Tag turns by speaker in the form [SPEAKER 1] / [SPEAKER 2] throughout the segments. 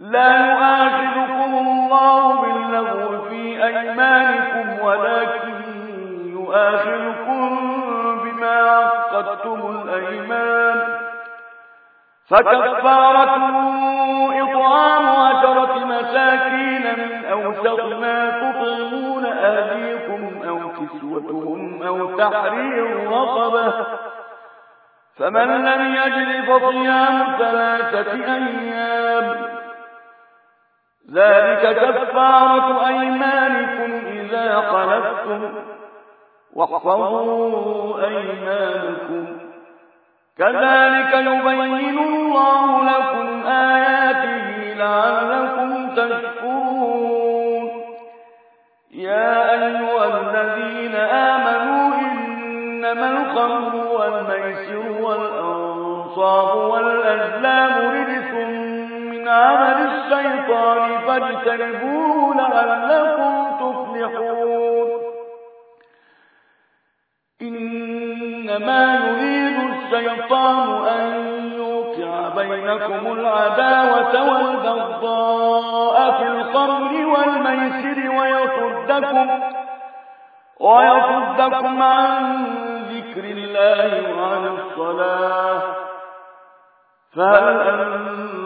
[SPEAKER 1] لا يؤاخذكم الله باللغو في أيمانكم ولكن يؤاخذكم بما عقدتم الأيمان. فكفارته إطعام عشرة مساكين من أوسط ما تطعمون أهليكم أو كسوتهم أو تحرير رقبة. فمن لم يجد فصيام ثلاثة أيام ذلك كفارة أيمانكم إذا خلفتم واحفظوا أيمانكم. كذلك يبين الله لكم آياته لعلكم تشكرون. يا أيها الذين آمنوا إنما الخمر والميسر والأنصاب والأزلام رجس عمل الشيطان فاجتنبوه لعلكم تفلحون. إنما يريد الشيطان أن يوقع بينكم العداوة والبغضاء في الخمر والميسر ويصدكم ويصدكم عن ذكر الله وعن الصلاة. فهل أنتم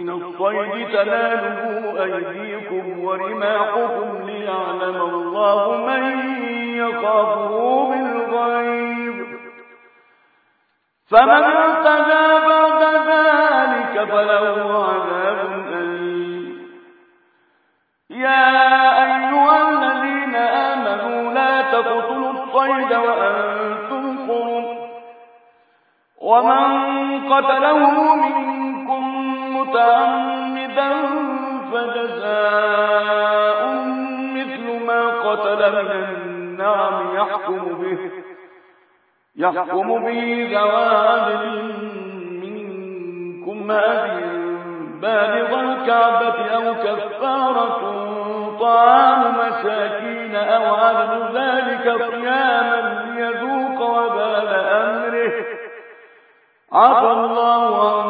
[SPEAKER 1] من الصيد تناله أيديكم ورماحكم ليعلم الله من يخافه بالغيب. فمن ارتدى بعد ذلك فله عذاب أليم. يا أيها الذين آمنوا لا تقتلوا الصيد وأنتم حرم ومن قتله منكم متعمدا فجزاء مثل ما قتل من النعم يحكم به يحكم به ذوى منكم هدي بالغ الكعبة أو كفارة طعام مساكين أو عدل ذلك قياما ليذوق وبال أمره. عفى الله عما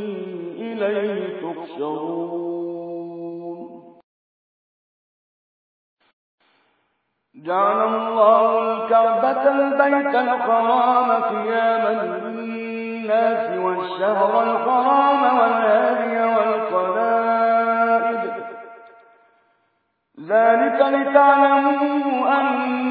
[SPEAKER 1] إليه تحشرون. جعل الله الكعبة البيت الحرام قياما للناس والشهر الحرام والهادي والقلائد. ذلك لتعلموا أن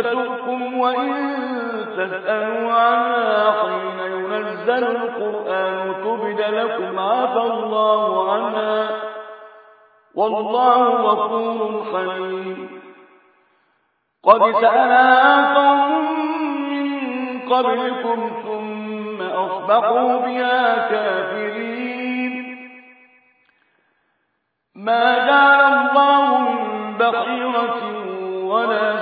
[SPEAKER 1] تسؤكم وإن تسألوا عنها حين ينزل القرآن تبد لكم عفى الله عنها والله غفور حليم. قد سألها قوم من قبلكم ثم أصبحوا بها كافرين. ما جعل الله من بحيرة ولا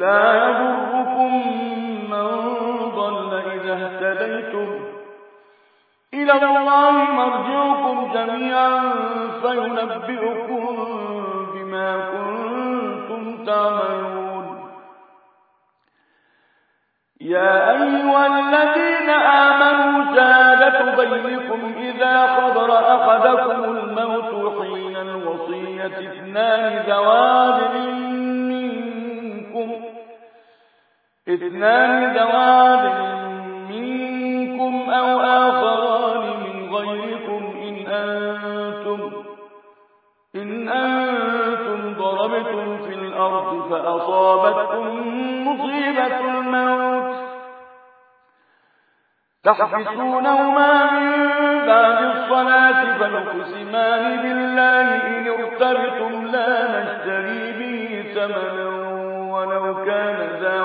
[SPEAKER 1] لا يضركم من ضل إذا اهتديتم. إلى الله مرجعكم جميعا فينبئكم بما كنتم تعملون. يا أيها الذين آمنوا شهادة بينكم إذا حضر أحدكم الموت حين الوصية اثنان ذواب اثنان ذواب منكم أو آخران من غيركم إن أنتم إن أنتم ضربتم في الأرض فأصابتكم مصيبة الموت تحبسونهما من بعد الصلاة فيقسمان بالله إن ارتبتم لا نشتري به ثمنا ولو كان ذا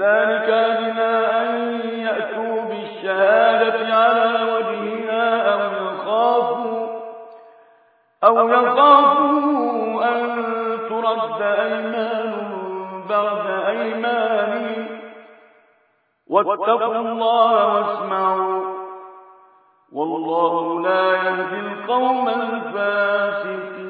[SPEAKER 1] ذلك أدنى أن يأتوا بالشهادة على وجهها أو يخافوا أو يخافوا أن ترد أيمان بعد أيمانهم واتقوا الله واسمعوا. والله لا يهدي القوم الفاسقين.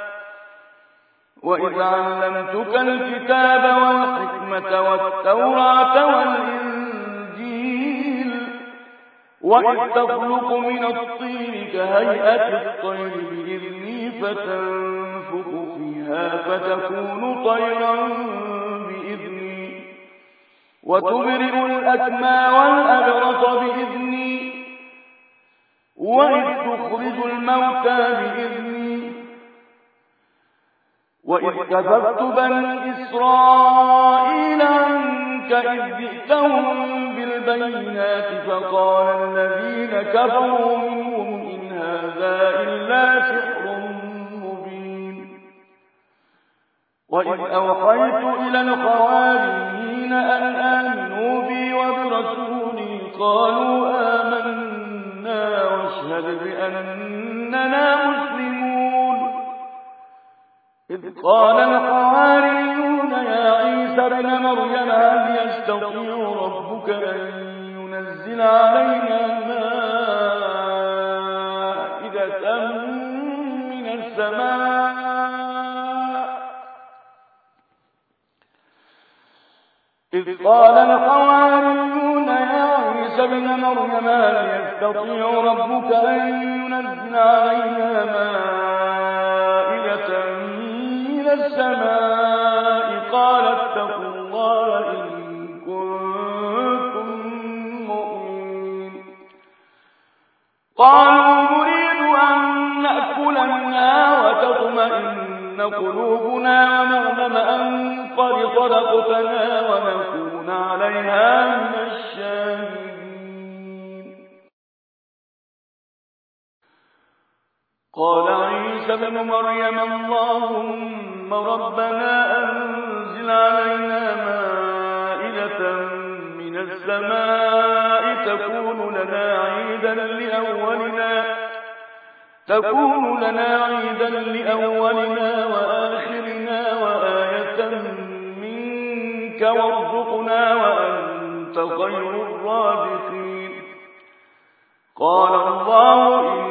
[SPEAKER 1] وإذ علمتك الكتاب والحكمة والتوراة والإنجيل وإذ تخلق من الطين كهيئة الطير بإذني فتنفخ فيها فتكون طيرا بإذني وتبرئ الأكمى والأبرص بإذني وإذ تخرج الموتى بإذني وإذ كفرت بني إسرائيل عنك إذ جئتهم بالبينات فقال الذين كفروا منهم إن هذا إلا سحر مبين. وإذ أوحيت إلى الخوارجين أن آمنوا بي وبرسولي قالوا آمنا واشهد بأننا مسلمون. إذ قال الحواريون يا عيسى ابن مريم هل يستطيع ربك أن ينزل علينا مائدة من السماء؟ إذ قال الحواريون يا عيسى ابن مريم هل يستطيع ربك أن ينزل علينا مائدة السماء قال اتقوا الله إن كنتم مؤمنين. قالوا نريد أن نأكل منها وتطمئن قلوبنا ونعلم أن قد صدقتنا ونكون عليها من الشاهدين. قال عيسى بن مريم اللهم ربنا أنزل علينا مائدة من السماء تكون لنا عيدا لأولنا تكون لنا عيدا لأولنا وآخرنا وآية منك وارزقنا وأنت خير الرازقين. قال الله إني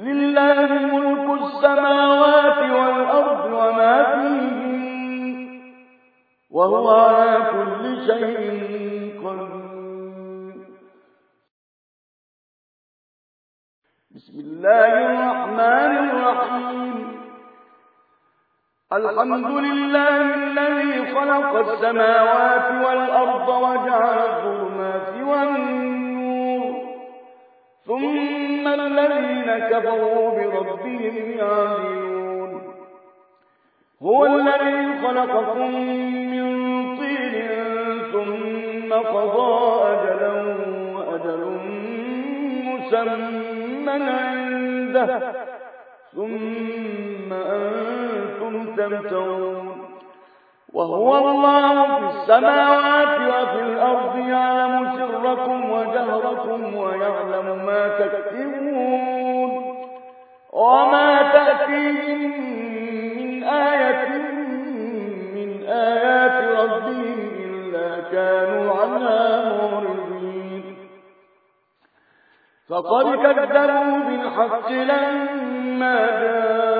[SPEAKER 1] لله ملك السماوات والأرض وما فيهن وهو على كل شيء قدير. بسم الله الرحمن الرحيم. الحمد لله الذي خلق السماوات والأرض وجعل الظلمات والنور. ثم الذين كفروا بربهم يعملون هو الذي خلقكم من طين ثم قضى أجلا وأجل مسمى عنده. ثم أنتم تمترون. وهو الله في السماوات وفي الأرض يعلم سركم وجهركم ويعلم ما تكتبون وما تأتيهم من آية من آيات ربهم إلا كانوا عنها معرضين. فقد كذبوا بالحق لما جاءهم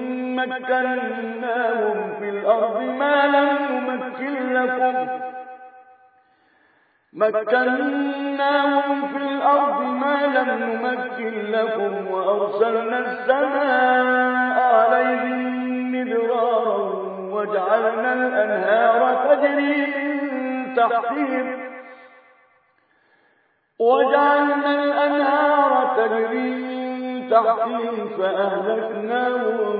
[SPEAKER 1] مكناهم في الأرض ما لم نمكن لكم. مكناهم في الأرض ما لم نمكن لكم وأرسلنا السماء عليهم مدرارا وجعلنا الأنهار تجري من تحتهم. وجعلنا الأنهار تجري من تحتهم فأهلكناهم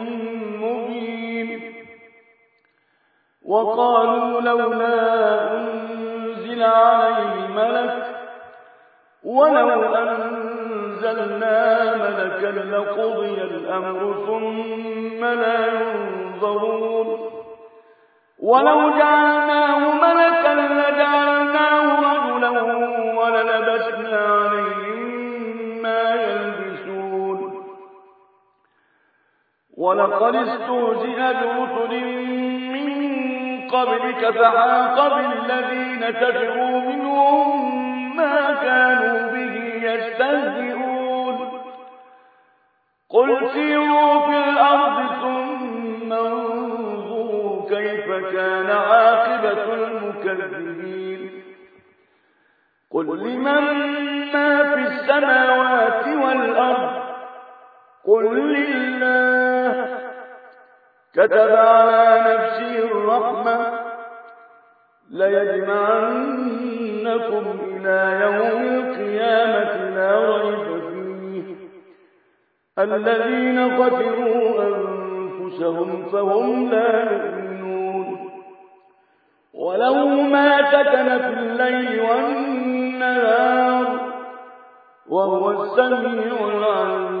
[SPEAKER 1] وقالوا لولا أنزل عليه ملك ولو أنزلنا ملكا لقضي الأمر ثم لا ينظرون. ولو جعلناه ملكا لجعلناه رجلا وللبسنا عليهم ما يلبسون. ولقد استهزئ برسل قبلك فحاق بالذين كفروا منهم ما كانوا به يستهزئون. قل سيروا في الأرض ثم انظروا كيف كان عاقبة المكذبين. قل لمن ما في السماوات والأرض؟ قل لله. كتب على نفسه الرحمة ليجمعنكم إلى يوم القيامة لا ريب فيه. الذين خسروا أنفسهم فهم لا يؤمنون. وله ما سكن في الليل والنهار وهو السميع العليم.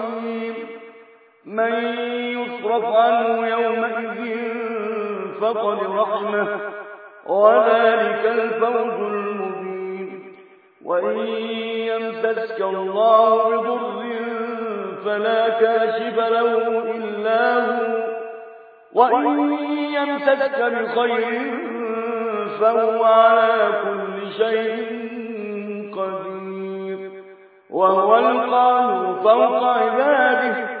[SPEAKER 1] من يصرف عنه يومئذ فقد رحمه وذلك الفوز المبين. وإن يمسسك الله بضر فلا كاشف له إلا هو وإن يمسسك بخير فهو على كل شيء قدير. وهو القاهر فوق عباده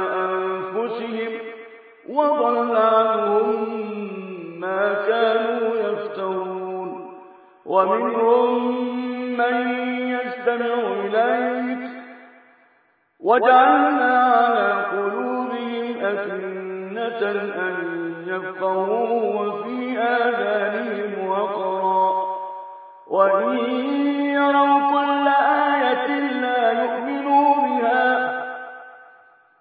[SPEAKER 1] وضل عنهم ما كانوا يفترون. ومنهم من يستمع إليك. وجعلنا على قلوبهم أكنة أن يفقهوا وفي آذانهم وقرا. وإن يروا كل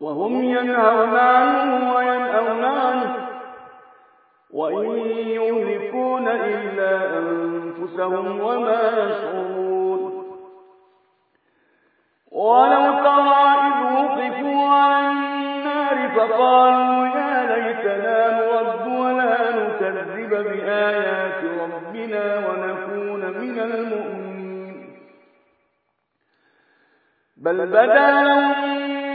[SPEAKER 1] وهم ينهون عنه وينأون عنه. وإن يهلكون إلا أنفسهم وما يشعرون. ولو ترى إذ وقفوا على النار فقالوا يا ليتنا نرد ولا نكذب بآيات ربنا ونكون من المؤمنين. بل بدا لهم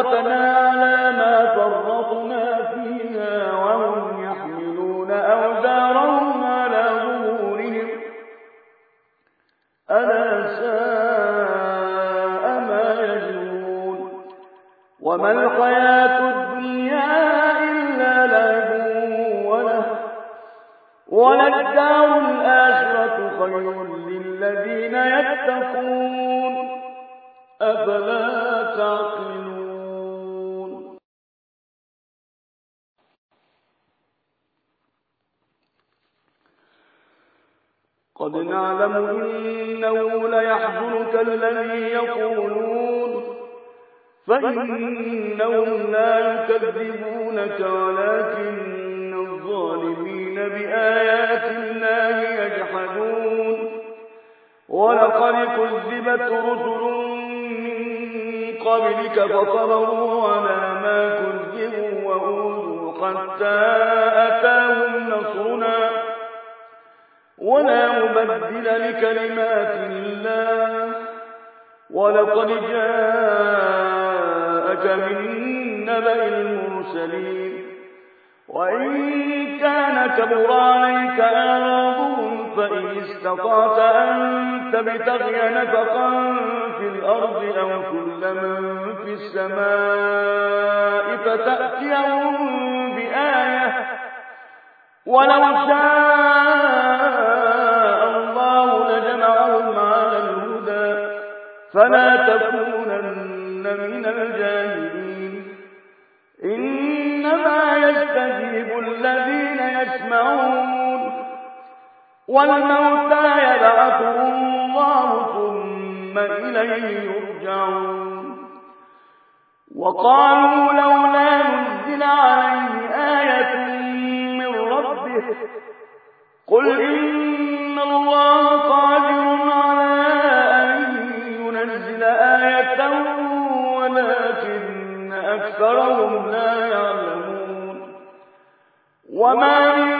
[SPEAKER 1] حسرتنا فلا تكونن من الجاهلين إنما يستجيب الذين يسمعون والموتى يبعثهم الله ثم إليه يرجعون وقالوا لولا نزل عليه آية من ربه قل إن الله قادر أكثرهم لا يعلمون. وما من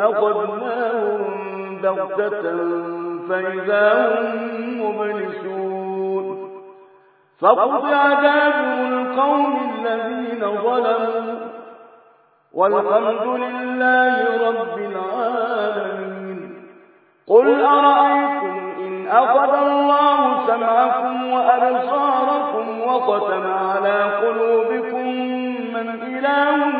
[SPEAKER 1] أخذناهم بغتة فإذا هم مبلسون فقطع دابر القوم الذين ظلموا والحمد لله رب العالمين قل أرأيتم إن أخذ الله سمعكم وأبصاركم وختم على قلوبكم من إله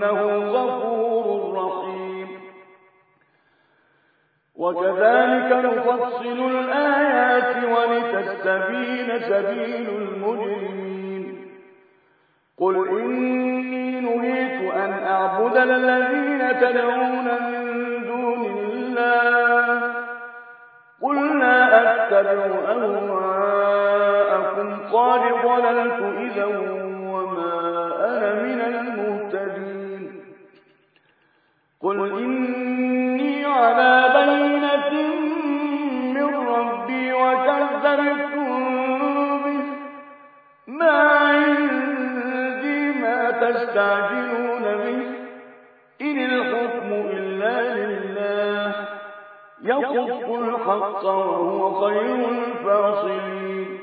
[SPEAKER 1] فأنه غفور رحيم. وكذلك نفصل الآيات ولتستبين سبيل المجرمين. قل إني نهيت أن أعبد الذين تدعون من دون الله. قل لا أتبع أهواءكم قد ضللت إذا وما أنا من المهتدين قل إني على بينة من ربي وكذبتم به ما عندي ما تستعجلون به إن الحكم إلا لله يقص الحق وهو خير الفاصلين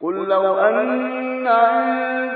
[SPEAKER 1] قل لو أن عندي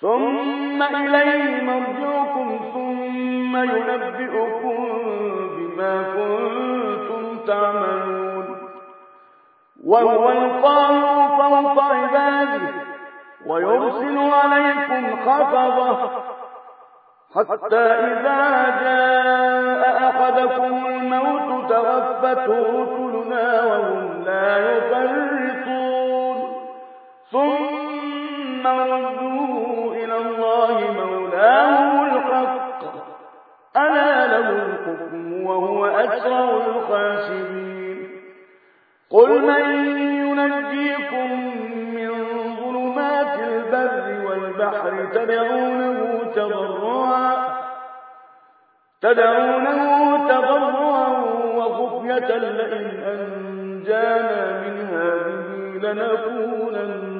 [SPEAKER 1] ثم إليه مرجعكم ثم ينبئكم بما كنتم تعملون. وهو القاهر فوق عباده ويرسل عليكم خفضه حتى إذا جاء أحدكم الموت توفته رسلنا وهم لا يفرطون. ثم ردوا إلى الله مولاهم الحق له الحكم وهو قل من ينجيكم من ظلمات البر والبحر تدعونه تدعونه تضرعا وخفية لئن أنجانا من هذه لنكونن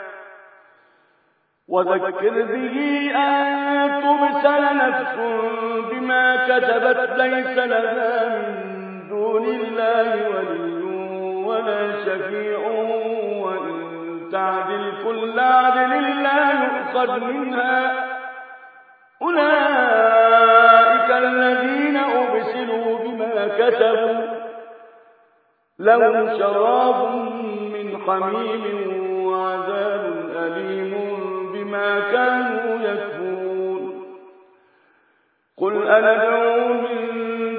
[SPEAKER 1] وذكر به أن تبسل نفس بما كتبت ليس لها من دون الله ولي ولا شفيع وإن تعدل كل عدل لا يؤخذ منها. أولئك الذين أبسلوا بما كتبوا لهم شراب من حميم وعذاب أليم. بما كانوا يكفرون. قل أندعو من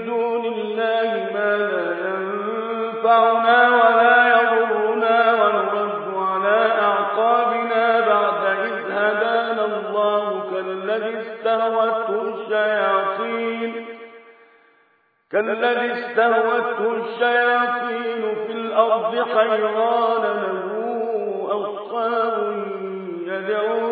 [SPEAKER 1] دون الله ما لا ينفعنا ولا يضرنا ونرد على أعقابنا بعد إذ هدانا الله كالذي استهوته الشياطين. كالذي استهوته الشياطين في الأرض حيران له أصحاب يدعونه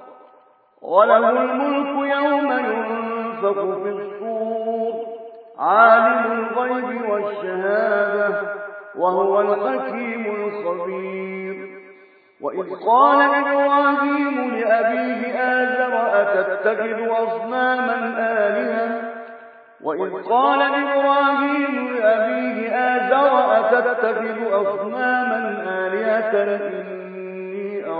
[SPEAKER 1] وله الملك يوم ينفق في الصور. عالم الغيب والشهادة وهو الحكيم الخبير. وإذ قال إبراهيم لأبيه آزر أتتخذ أصناما آلهة؟ وإذ قال إبراهيم لأبيه آزر أتتخذ أصناما آلهة؟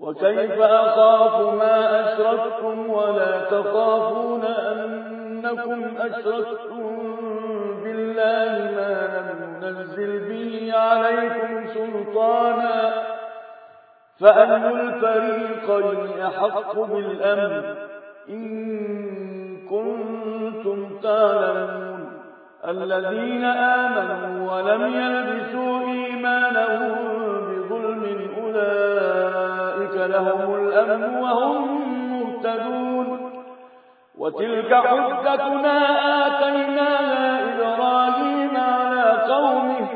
[SPEAKER 1] وكيف أخاف ما أشركتم ولا تخافون أنكم أشركتم بالله ما لم ينزل به عليكم سلطانا فأي الفريقين أحق بالأمن إن كنتم تعلمون الذين آمنوا ولم يلبسوا إيمانهم بظلم أولئك لهم الأمن وهم مهتدون. وتلك حجتنا آتيناها إبراهيم على قومه.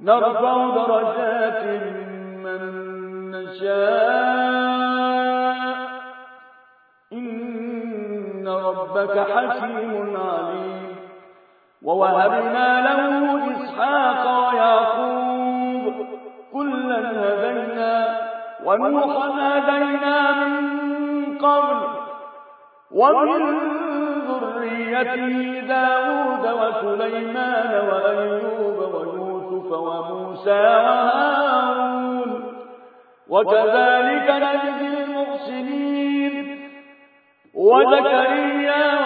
[SPEAKER 1] نرفع درجات من نشاء. إن ربك حكيم عليم. ووهبنا له إسحاق ويعقوب. كلا هدينا ونوحا هدينا من قبل ومن ذريته داود وسليمان وأيوب ويوسف وموسى وهارون وكذلك نجزي المحسنين وزكريا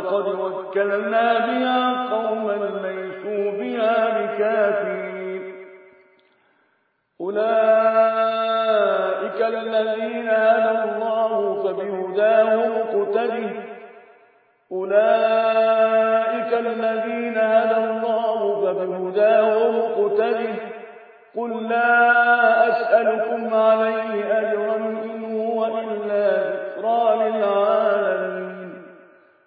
[SPEAKER 1] فقد وكلنا بها قوما ليسوا بها بكافرين. أولئك الذين هدى الله فبهداه مقتده. أولئك الذين هدى الله فبهداه مقتده. قل لا أسألكم عليه أجرا إن هو إلا ذكرى للعالمين.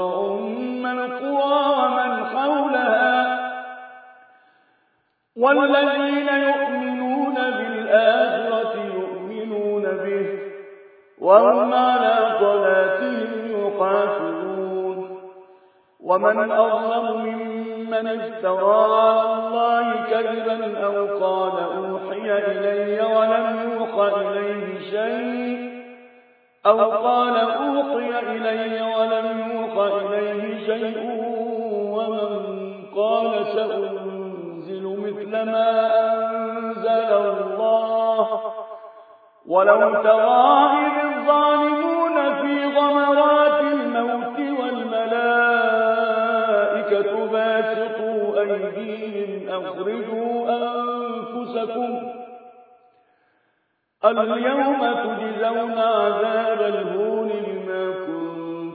[SPEAKER 1] أم القرى ومن حولها والذين يؤمنون بالآخرة يؤمنون به وهم على صلاتهم يحافظون ومن أظلم ممن افترى على الله كذبا أو قال أوحي إلي ولم يوحى إليه شيء أو قال أوحي إلي ولم يوحى إليه شيء ومن قال سأنزل مثل ما أنزل الله ولو ترى الظالمون في غمرات الموت والملائكة باسطوا أيديهم أخرجوا أنفسكم اليوم تجزون عذاب الهون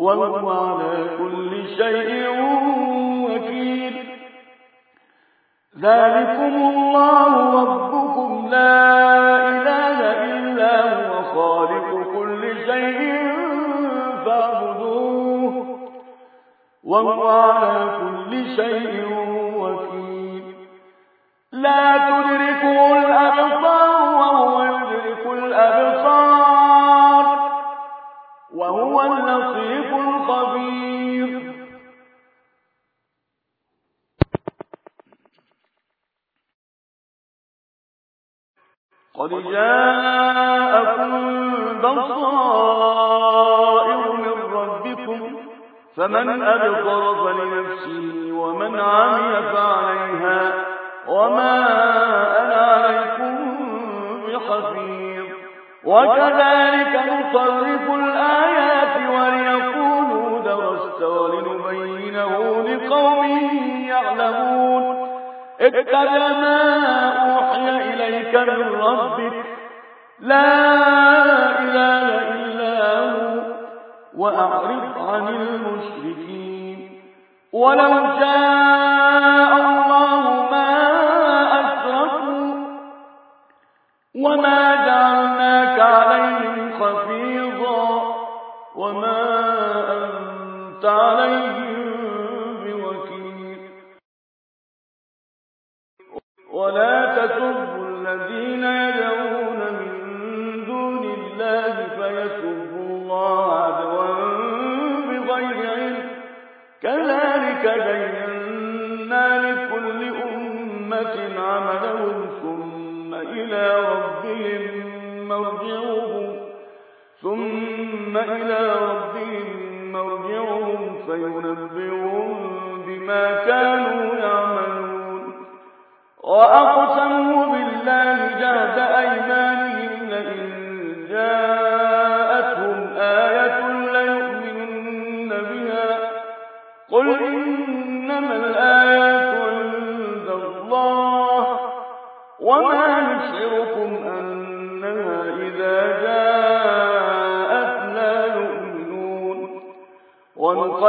[SPEAKER 1] وهو على كل شيء وكيل. ذلكم الله ربكم. لا إله إلا هو خالق كل شيء فاعبدوه. وهو على كل شيء وكيل. لا تدركه الأبصار وهو يدرك الأبصار. الخبير قد جاءكم بصائر من ربكم فمن أبصر فلنفسه ومن عمي فعليها وما أنا عليكم بحفيظ. وكذلك نصرف الآيات وليقولوا لقوم يعلمون. اتبع ما أوحي إليك من ربك. لا إله إلا هو وأعرض عن المشركين. ولو شاء الله ما أشركوا وما فينبئهم بما كانوا يعملون. وأقسموا بالله جهد أيمانهم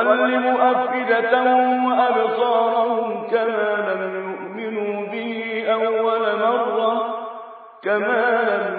[SPEAKER 1] ونقلب أفئدتهم وأبصارهم كما لم يؤمنوا به أول مرة كما